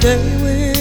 stay with